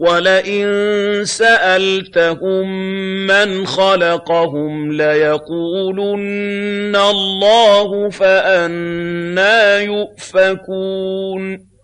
وَلَئِن سَأَلْتَهُم مَّنْ خَلَقَهُمْ لَيَقُولُنَّ اللَّهُ ۖ فَأَنَّىٰ يُؤْفَكُونَ.